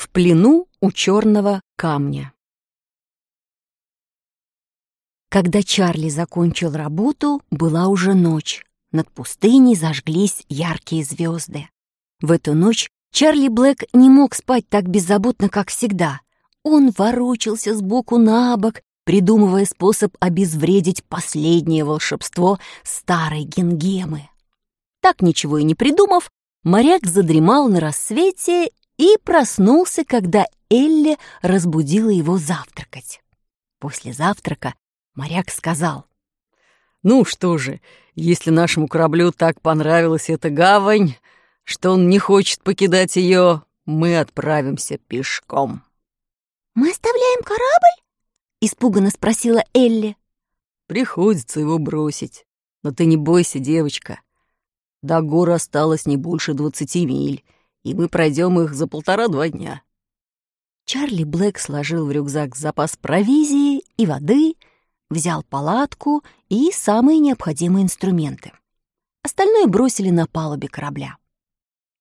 В плену у черного камня. Когда Чарли закончил работу, была уже ночь. Над пустыней зажглись яркие звезды. В эту ночь Чарли Блэк не мог спать так беззаботно, как всегда. Он ворочался сбоку на бок, придумывая способ обезвредить последнее волшебство старой генгемы. Так ничего и не придумав, моряк задремал на рассвете и проснулся, когда Элли разбудила его завтракать. После завтрака моряк сказал. «Ну что же, если нашему кораблю так понравилась эта гавань, что он не хочет покидать ее, мы отправимся пешком». «Мы оставляем корабль?» — испуганно спросила Элли. «Приходится его бросить. Но ты не бойся, девочка. До гор осталось не больше двадцати миль, и мы пройдем их за полтора-два дня». Чарли Блэк сложил в рюкзак запас провизии и воды, взял палатку и самые необходимые инструменты. Остальное бросили на палубе корабля.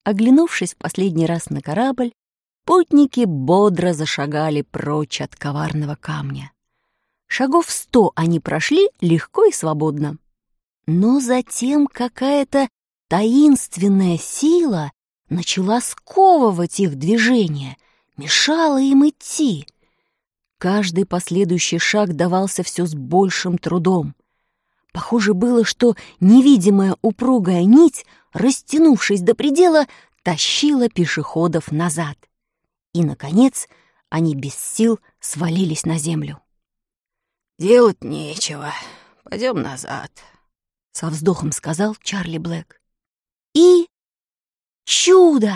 Оглянувшись в последний раз на корабль, путники бодро зашагали прочь от коварного камня. Шагов сто они прошли легко и свободно. Но затем какая-то таинственная сила начала сковывать их движение, мешала им идти. Каждый последующий шаг давался все с большим трудом. Похоже было, что невидимая упругая нить, растянувшись до предела, тащила пешеходов назад. И, наконец, они без сил свалились на землю. «Делать нечего. Пойдем назад», — со вздохом сказал Чарли Блэк. И Чудо!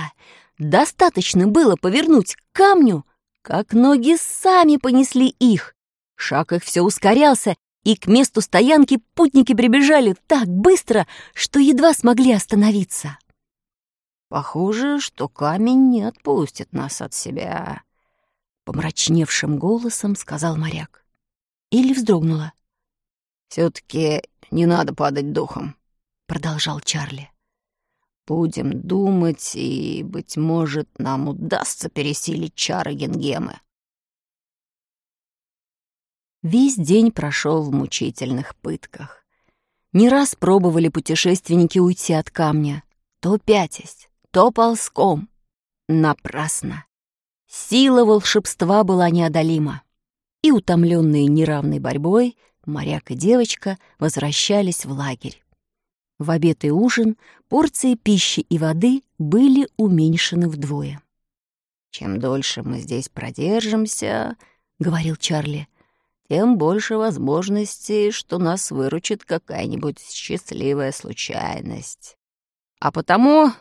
Достаточно было повернуть к камню, как ноги сами понесли их. Шаг их все ускорялся, и к месту стоянки путники прибежали так быстро, что едва смогли остановиться. «Похоже, что камень не отпустит нас от себя», — помрачневшим голосом сказал моряк. Или вздрогнула. «Все-таки не надо падать духом», — продолжал Чарли. Будем думать, и, быть может, нам удастся пересилить чары Генгемы. Весь день прошел в мучительных пытках. Не раз пробовали путешественники уйти от камня, то пятясь, то ползком. Напрасно. Сила волшебства была неодолима. И, утомленные неравной борьбой, моряк и девочка возвращались в лагерь. В обед и ужин порции пищи и воды были уменьшены вдвое. «Чем дольше мы здесь продержимся, — говорил Чарли, — тем больше возможностей, что нас выручит какая-нибудь счастливая случайность. А потому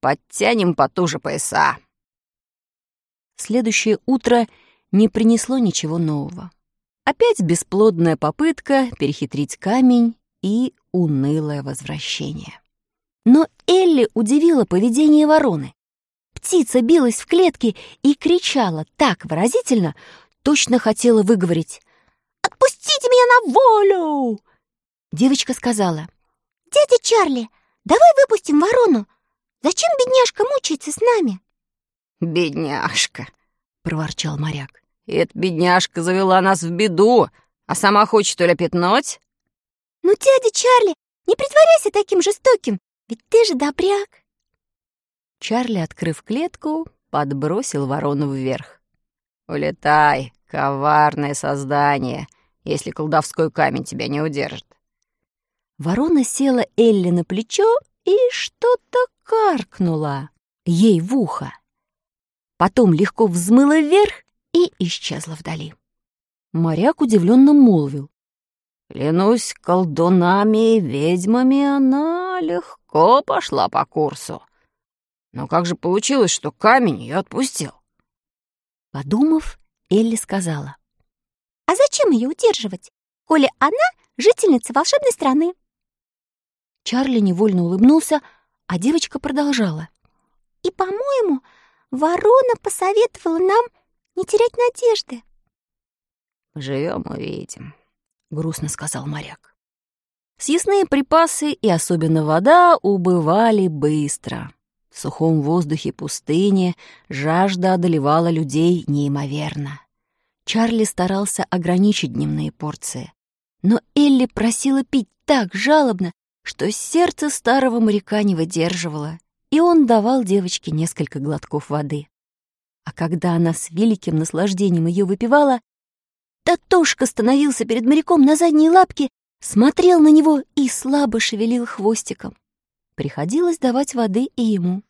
подтянем потуже пояса». Следующее утро не принесло ничего нового. Опять бесплодная попытка перехитрить камень и унылое возвращение. Но Элли удивила поведение вороны. Птица билась в клетке и кричала так выразительно, точно хотела выговорить «Отпустите меня на волю!» Девочка сказала «Дядя Чарли, давай выпустим ворону. Зачем бедняжка мучается с нами?» «Бедняжка!» — проворчал моряк. «Эта бедняжка завела нас в беду, а сама хочет уляпетнуть?» «Ну, дядя Чарли, не притворяйся таким жестоким, ведь ты же добряк!» Чарли, открыв клетку, подбросил ворону вверх. «Улетай, коварное создание, если колдовской камень тебя не удержит!» Ворона села Элли на плечо и что-то каркнула ей в ухо. Потом легко взмыла вверх и исчезла вдали. Моряк удивленно молвил. Клянусь колдунами и ведьмами, она легко пошла по курсу. Но как же получилось, что камень ее отпустил? Подумав, Элли сказала. «А зачем ее удерживать, коли она жительница волшебной страны?» Чарли невольно улыбнулся, а девочка продолжала. «И, по-моему, ворона посоветовала нам не терять надежды». «Живем, увидим», грустно сказал моряк. Съестные припасы и особенно вода убывали быстро. В сухом воздухе пустыни жажда одолевала людей неимоверно. Чарли старался ограничить дневные порции. Но Элли просила пить так жалобно, что сердце старого моряка не выдерживало, и он давал девочке несколько глотков воды. А когда она с великим наслаждением ее выпивала, Татушка становился перед моряком на задние лапки, смотрел на него и слабо шевелил хвостиком. Приходилось давать воды и ему.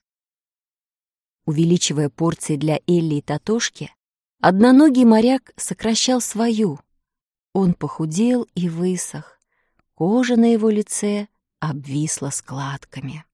Увеличивая порции для Элли и Татошки, одноногий моряк сокращал свою. Он похудел и высох. Кожа на его лице обвисла складками.